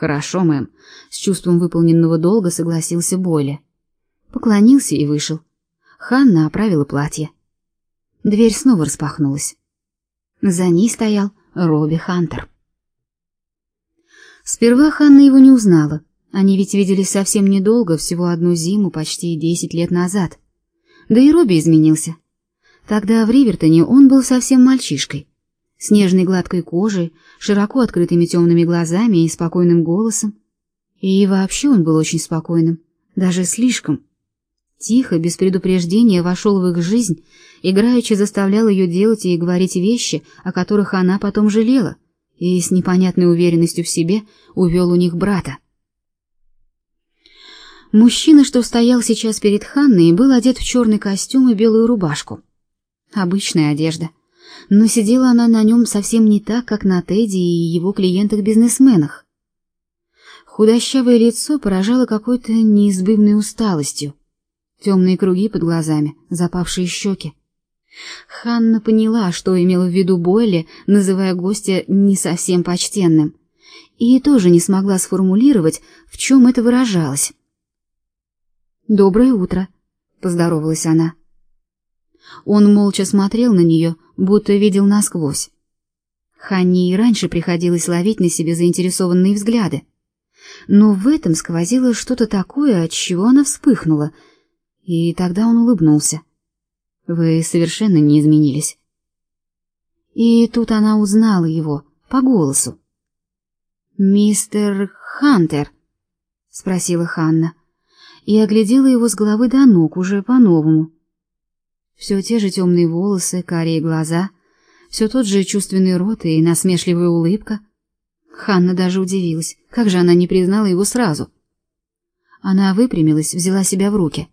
Хорошо, мэм, с чувством выполненного долга согласился Бойли. Поклонился и вышел. Ханна оправила платье. Дверь снова распахнулась. За ней стоял Робби Хантер. Сперва Ханна его не узнала. Они ведь виделись совсем недолго, всего одну зиму, почти десять лет назад. Да и Робби изменился. Тогда в Ривертоне он был совсем мальчишкой, с нежной гладкой кожей, широко открытыми темными глазами и спокойным голосом. И вообще он был очень спокойным, даже слишком. Тихо, без предупреждения вошел в их жизнь, играючи заставлял ее делать и говорить вещи, о которых она потом жалела, и с непонятной уверенностью в себе увел у них брата. Мужчина, что стоял сейчас перед Ханной, был одет в черный костюм и белую рубашку. Обычная одежда. Но сидела она на нем совсем не так, как на Тедди и его клиентах-бизнесменах. Худощавое лицо поражало какой-то неизбывной усталостью. Темные круги под глазами, запавшие щеки. Ханна поняла, что имел в виду Бойли, называя гостя не совсем почтенным, и тоже не смогла сформулировать, в чем это выражалось. «Доброе утро», — поздоровалась она. Он молча смотрел на нее, будто видел насквозь. Ханне и раньше приходилось ловить на себе заинтересованные взгляды. Но в этом сквозило что-то такое, от чего она вспыхнула, и тогда он улыбнулся. «Вы совершенно не изменились». И тут она узнала его по голосу. «Мистер Хантер?» — спросила Ханна и оглядела его с головы до ног уже по-новому. Все те же темные волосы, карие глаза, все тот же чувственный рот и насмешливая улыбка. Ханна даже удивилась, как же она не признала его сразу. Она выпрямилась, взяла себя в руки.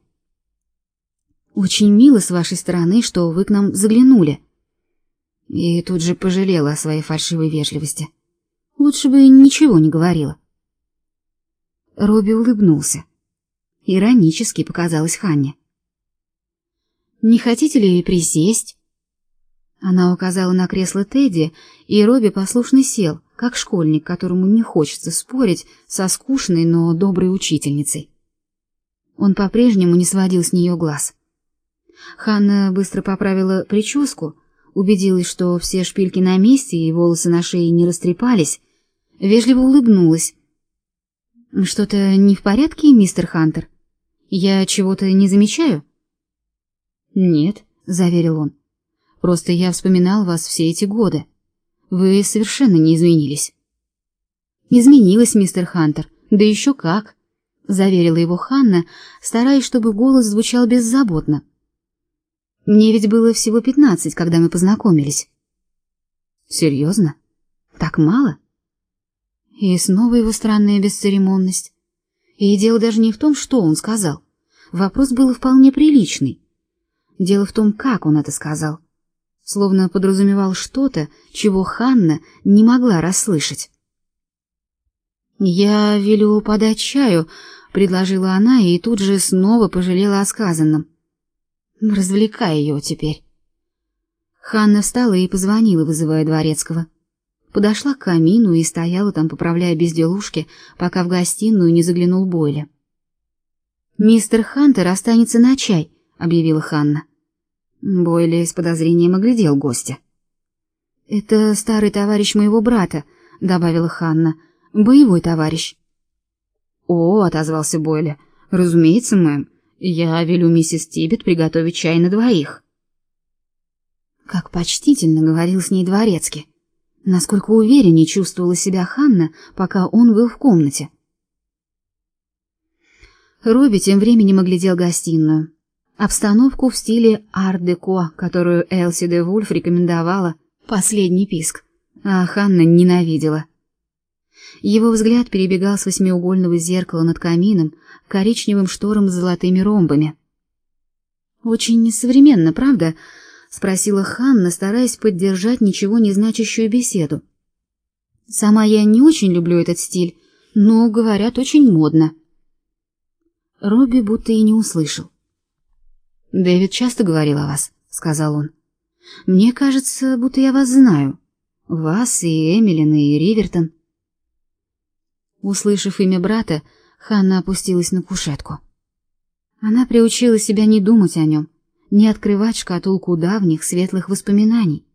«Очень мило с вашей стороны, что вы к нам заглянули». И тут же пожалела о своей фальшивой вежливости. Лучше бы ничего не говорила. Робби улыбнулся. Иронически показалось Ханне. «Не хотите ли присесть?» Она указала на кресло Тедди, и Робби послушно сел, как школьник, которому не хочется спорить со скучной, но доброй учительницей. Он по-прежнему не сводил с нее глаз. Ханна быстро поправила прическу, убедилась, что все шпильки на месте и волосы на шее не растрепались, вежливо улыбнулась. «Что-то не в порядке, мистер Хантер?» Я чего-то не замечаю? Нет, заверил он. Просто я вспоминал вас все эти годы. Вы совершенно не изменились. Изменилась, мистер Хантер. Да еще как, заверила его Ханна, стараясь, чтобы голос звучал беззаботно. Мне ведь было всего пятнадцать, когда мы познакомились. Серьезно? Так мало? И снова его странная бесцеремонность. И дело даже не в том, что он сказал. Вопрос был вполне приличный. Дело в том, как он это сказал. Словно подразумевал что-то, чего Ханна не могла расслышать. «Я велю подать чаю», — предложила она и тут же снова пожалела о сказанном. «Развлекай ее теперь». Ханна встала и позвонила, вызывая дворецкого подошла к камину и стояла там, поправляя безделушки, пока в гостиную не заглянул Бойля. «Мистер Хантер останется на чай», — объявила Ханна. Бойли с подозрением оглядел гостя. «Это старый товарищ моего брата», — добавила Ханна. «Боевой товарищ». «О», — отозвался Бойли, — «разумеется, мэм. Я велю миссис Тибет приготовить чай на двоих». Как почтительно говорил с ней дворецкий. Насколько увереннее чувствовала себя Ханна, пока он был в комнате. Робби тем временем оглядел гостиную. Обстановку в стиле ар-деко, которую Элси де Вульф рекомендовала, последний писк, а Ханна ненавидела. Его взгляд перебегал с восьмиугольного зеркала над камином к коричневым шторам с золотыми ромбами. Очень современно, правда? спросила Ханна, стараясь поддержать ничего не значащую беседу. Сама я не очень люблю этот стиль, но говорят, очень модно. Робби будто и не услышал. Дэвид часто говорил о вас, сказал он. Мне кажется, будто я вас знаю. Вас и Эмилин и Ривертон. Услышав имя брата, Ханна опустилась на кушетку. Она приучила себя не думать о нем, не открывать шкатулку давних светлых воспоминаний.